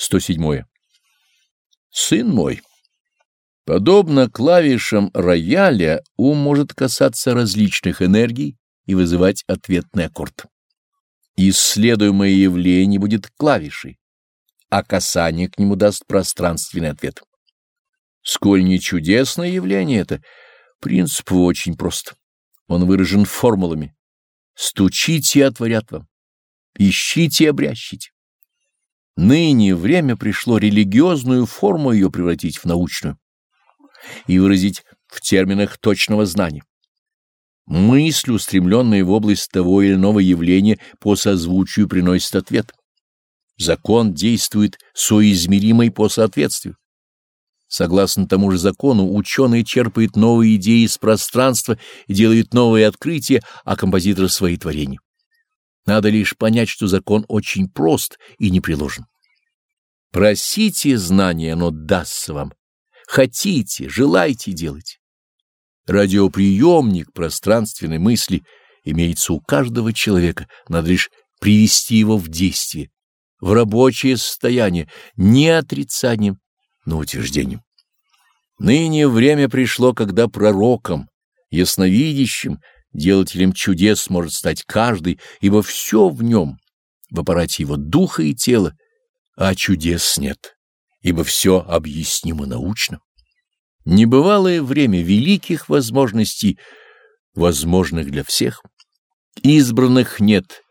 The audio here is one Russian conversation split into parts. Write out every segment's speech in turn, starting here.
107. Сын мой, подобно клавишам рояля, ум может касаться различных энергий и вызывать ответный аккорд. Исследуемое явление будет клавишей, а касание к нему даст пространственный ответ. Сколь не чудесное явление это, принцип очень прост. Он выражен формулами. Стучите и отворят вам. Ищите и обрящите. Ныне время пришло религиозную форму ее превратить в научную и выразить в терминах точного знания. Мысль, устремленная в область того или иного явления, по созвучию приносит ответ. Закон действует соизмеримый по соответствию. Согласно тому же закону, ученый черпает новые идеи из пространства делает новые открытия, а композитор — свои творения. Надо лишь понять, что закон очень прост и непреложен. Просите знания, оно дастся вам. Хотите, желайте делать. Радиоприемник пространственной мысли имеется у каждого человека, надо лишь привести его в действие, в рабочее состояние, не отрицанием, но утверждением. Ныне время пришло, когда пророком, ясновидящим, делателем чудес может стать каждый, ибо все в нем, в аппарате его духа и тела, а чудес нет, ибо все объяснимо научно. Небывалое время великих возможностей, возможных для всех. Избранных нет,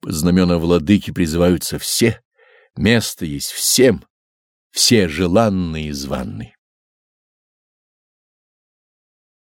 под знамена владыки призываются все, место есть всем, все желанные и званные.